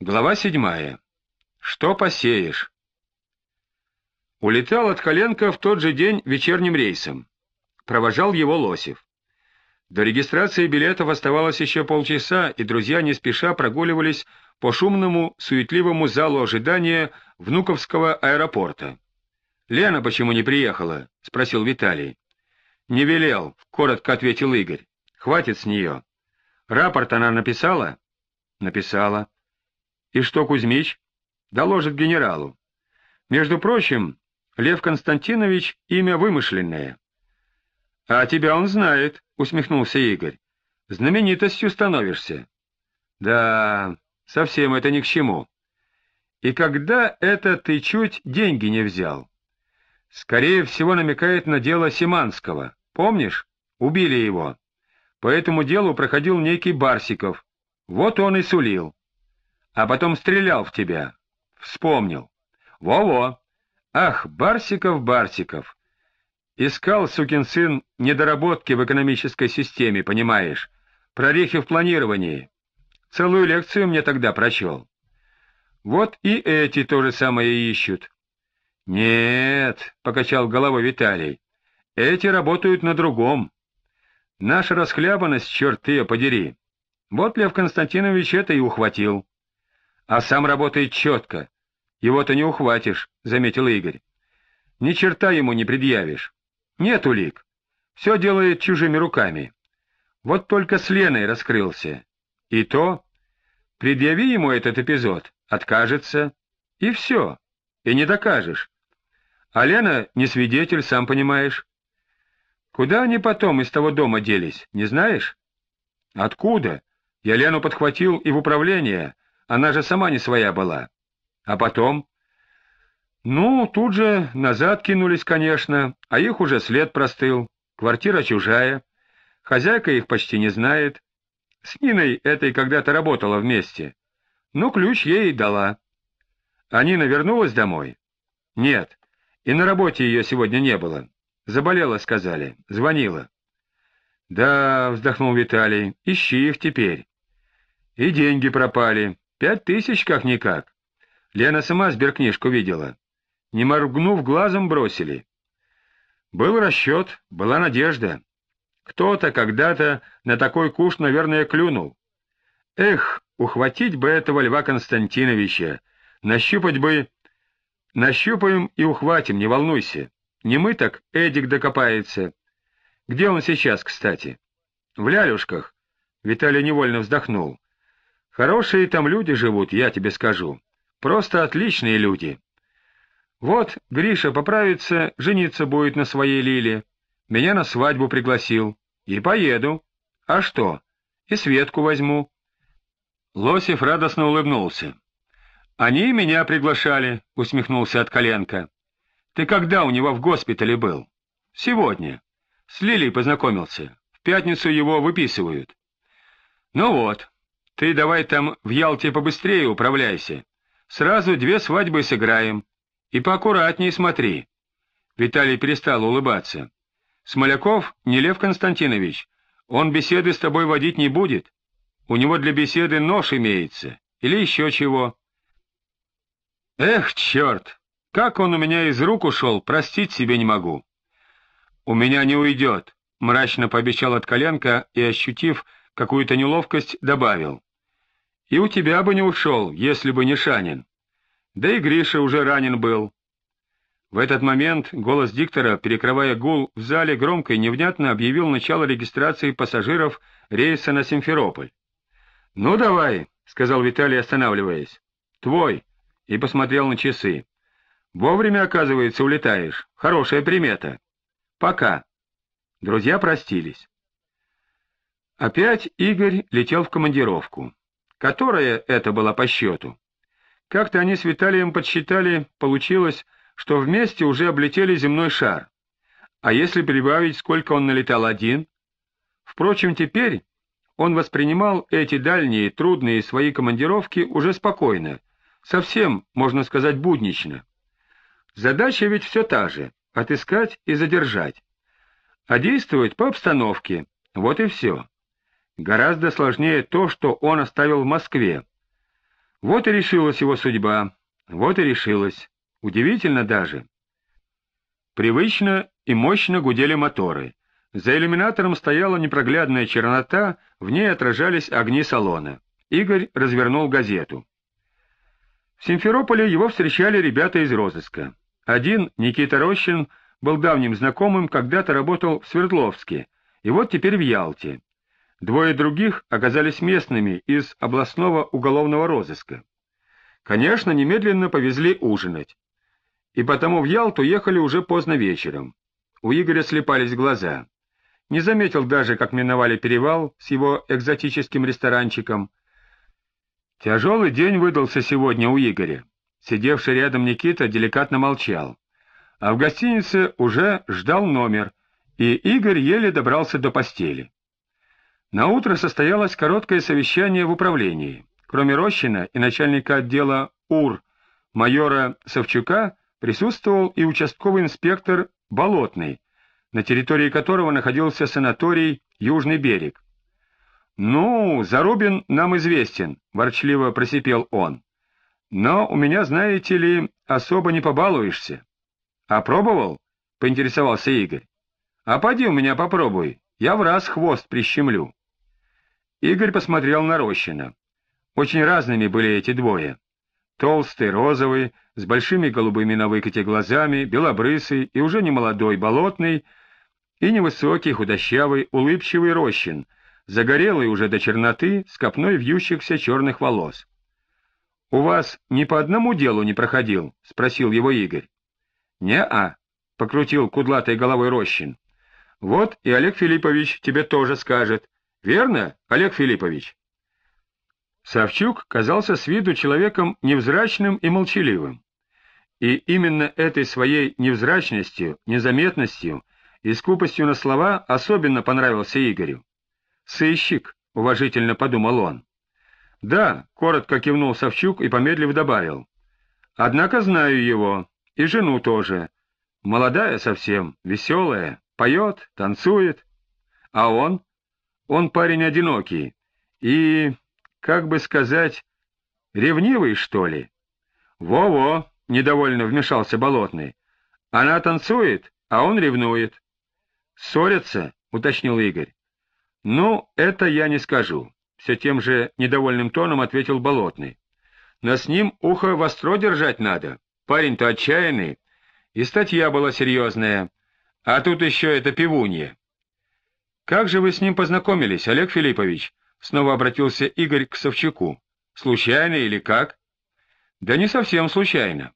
Глава седьмая. Что посеешь? Улетал от Коленко в тот же день вечерним рейсом. Провожал его Лосев. До регистрации билетов оставалось еще полчаса, и друзья не спеша прогуливались по шумному, суетливому залу ожидания Внуковского аэропорта. «Лена почему не приехала?» — спросил Виталий. «Не велел», — коротко ответил Игорь. «Хватит с нее». «Рапорт она написала?» «Написала». И что Кузьмич? Доложит генералу. Между прочим, Лев Константинович — имя вымышленное. — А тебя он знает, — усмехнулся Игорь. — Знаменитостью становишься. — Да, совсем это ни к чему. И когда это ты чуть деньги не взял? Скорее всего, намекает на дело Симанского. Помнишь? Убили его. По этому делу проходил некий Барсиков. Вот он и сулил а потом стрелял в тебя. Вспомнил. Во-во. Ах, Барсиков, Барсиков. Искал, сукин сын, недоработки в экономической системе, понимаешь? Прорехи в планировании. Целую лекцию мне тогда прочел. Вот и эти то же самое ищут. Нет, — покачал головой Виталий, — эти работают на другом. Наша расхлябанность, черт ее подери. Вот Лев Константинович это и ухватил. А сам работает четко. Его-то не ухватишь, — заметил Игорь. Ни черта ему не предъявишь. Нет улик. Все делает чужими руками. Вот только с Леной раскрылся. И то, предъяви ему этот эпизод, откажется, и все, и не докажешь. А Лена не свидетель, сам понимаешь. Куда они потом из того дома делись, не знаешь? Откуда? Я Лену подхватил и в управление, она же сама не своя была. А потом? Ну, тут же назад кинулись, конечно, а их уже след простыл. Квартира чужая. Хозяйка их почти не знает. С Ниной этой когда-то работала вместе. Ну, ключ ей и дала. А Нина вернулась домой? Нет. И на работе ее сегодня не было. Заболела, сказали. Звонила. Да, вздохнул Виталий, ищи их теперь. И деньги пропали. Пять тысяч как-никак. Лена сама сберкнижку видела. Не моргнув глазом, бросили. Был расчет, была надежда. Кто-то когда-то на такой куш, наверное, клюнул. Эх, ухватить бы этого Льва Константиновича, нащупать бы... Нащупаем и ухватим, не волнуйся. Не мы так, Эдик докопается. Где он сейчас, кстати? В лялюшках. Виталий невольно вздохнул. Хорошие там люди живут, я тебе скажу. Просто отличные люди. Вот Гриша поправится, жениться будет на своей Лиле. Меня на свадьбу пригласил. И поеду. А что? И Светку возьму. Лосев радостно улыбнулся. «Они меня приглашали», — усмехнулся от коленка. «Ты когда у него в госпитале был?» «Сегодня. С Лилей познакомился. В пятницу его выписывают». «Ну вот, ты давай там в Ялте побыстрее управляйся. Сразу две свадьбы сыграем. И поаккуратнее смотри. Виталий перестал улыбаться. Смоляков не Лев Константинович. Он беседы с тобой водить не будет. У него для беседы нож имеется. Или еще чего. Эх, черт! Как он у меня из рук ушел, простить себе не могу. У меня не уйдет, — мрачно пообещал от коленка и, ощутив какую-то неловкость, добавил. И у тебя бы не ушел, если бы не Шанин. Да и Гриша уже ранен был. В этот момент голос диктора, перекрывая гул в зале, громко и невнятно объявил начало регистрации пассажиров рейса на Симферополь. — Ну, давай, — сказал Виталий, останавливаясь. — Твой. И посмотрел на часы. — Вовремя, оказывается, улетаешь. Хорошая примета. — Пока. Друзья простились. Опять Игорь летел в командировку. Которая это была по счету? Как-то они с Виталием подсчитали, получилось, что вместе уже облетели земной шар. А если прибавить, сколько он налетал один? Впрочем, теперь он воспринимал эти дальние, трудные свои командировки уже спокойно, совсем, можно сказать, буднично. Задача ведь все та же — отыскать и задержать. А действовать по обстановке, вот и все. Гораздо сложнее то, что он оставил в Москве. Вот и решилась его судьба, вот и решилась. Удивительно даже. Привычно и мощно гудели моторы. За иллюминатором стояла непроглядная чернота, в ней отражались огни салона. Игорь развернул газету. В Симферополе его встречали ребята из розыска. Один, Никита Рощин, был давним знакомым, когда-то работал в Свердловске, и вот теперь в Ялте. Двое других оказались местными из областного уголовного розыска. Конечно, немедленно повезли ужинать. И потому в Ялту ехали уже поздно вечером. У Игоря слепались глаза. Не заметил даже, как миновали перевал с его экзотическим ресторанчиком. Тяжелый день выдался сегодня у Игоря. Сидевший рядом Никита деликатно молчал. А в гостинице уже ждал номер, и Игорь еле добрался до постели. На утро состоялось короткое совещание в управлении. Кроме Рощина и начальника отдела УР майора Савчука присутствовал и участковый инспектор Болотный, на территории которого находился санаторий «Южный берег». «Ну, Зарубин нам известен», — ворчливо просипел он. «Но у меня, знаете ли, особо не побалуешься». «А пробовал?» — поинтересовался Игорь. «А поди у меня попробуй, я в раз хвост прищемлю». Игорь посмотрел на Рощина. Очень разными были эти двое. Толстый, розовый, с большими голубыми на выкате глазами, белобрысый и уже не молодой, болотный, и невысокий, худощавый, улыбчивый Рощин, загорелый уже до черноты, с копной вьющихся черных волос. — У вас ни по одному делу не проходил? — спросил его Игорь. — Не-а, — покрутил кудлатой головой Рощин. — Вот и Олег Филиппович тебе тоже скажет. Верно, Олег Филиппович? Савчук казался с виду человеком невзрачным и молчаливым. И именно этой своей невзрачностью, незаметностью и скупостью на слова особенно понравился Игорю. «Сыщик», — уважительно подумал он. «Да», — коротко кивнул Савчук и помедлив добавил. «Однако знаю его, и жену тоже. Молодая совсем, веселая, поет, танцует. А он? Он парень одинокий. И как бы сказать, ревнивый, что ли? Во-во, недовольно вмешался Болотный. Она танцует, а он ревнует. Ссорятся, уточнил Игорь. Ну, это я не скажу, все тем же недовольным тоном ответил Болотный. Но с ним ухо востро держать надо. Парень-то отчаянный, и статья была серьезная. А тут еще это пивунья. Как же вы с ним познакомились, Олег Филиппович? Снова обратился Игорь к Савчуку. Случайно или как? Да не совсем случайно.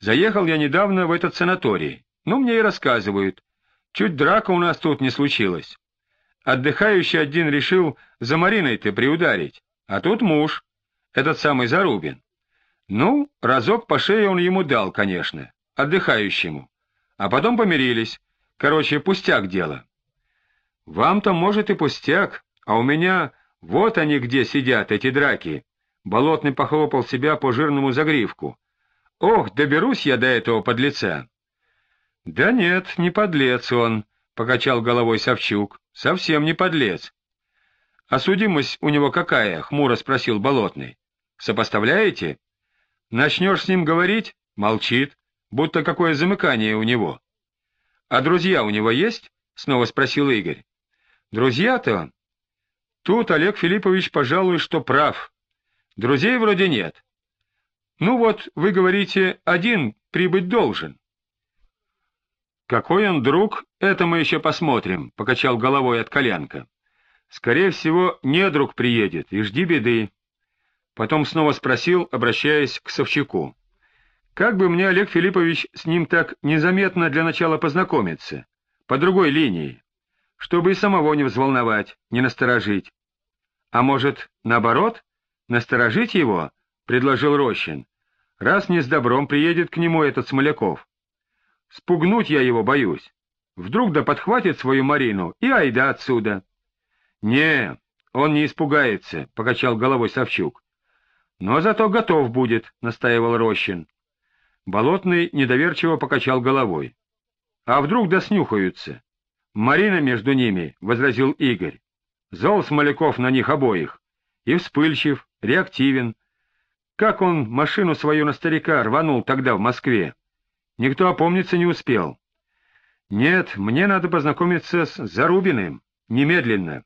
Заехал я недавно в этот санаторий. Ну, мне и рассказывают. Чуть драка у нас тут не случилась. Отдыхающий один решил за Мариной-то приударить. А тут муж, этот самый Зарубин. Ну, разок по шее он ему дал, конечно, отдыхающему. А потом помирились. Короче, пустяк дело. Вам-то, может, и пустяк, а у меня вот они где сидят, эти драки. Болотный похлопал себя по жирному загривку. Ох, доберусь я до этого подлеца. Да нет, не подлец он, покачал головой Савчук. Совсем не подлец. А судимость у него какая? хмуро спросил Болотный. Сопоставляете? Начнешь с ним говорить? Молчит, будто какое замыкание у него. А друзья у него есть? снова спросил Игорь. Друзья-то Тут Олег Филиппович, пожалуй, что прав. Друзей вроде нет. Ну вот, вы говорите, один прибыть должен. Какой он друг, это мы еще посмотрим, — покачал головой от колянка. Скорее всего, не друг приедет, и жди беды. Потом снова спросил, обращаясь к Савчаку. Как бы мне, Олег Филиппович, с ним так незаметно для начала познакомиться, по другой линии, чтобы и самого не взволновать, не насторожить. А может, наоборот, насторожить его, — предложил Рощин, — раз не с добром приедет к нему этот Смоляков. Спугнуть я его боюсь. Вдруг да подхватит свою Марину и айда отсюда. — Не, он не испугается, — покачал головой Савчук. — Но зато готов будет, — настаивал Рощин. Болотный недоверчиво покачал головой. — А вдруг доснюхаются? — Марина между ними, — возразил Игорь. Зол Смоляков на них обоих. И вспыльчив, реактивен. Как он машину свою на старика рванул тогда в Москве? Никто опомниться не успел. Нет, мне надо познакомиться с Зарубиным. Немедленно.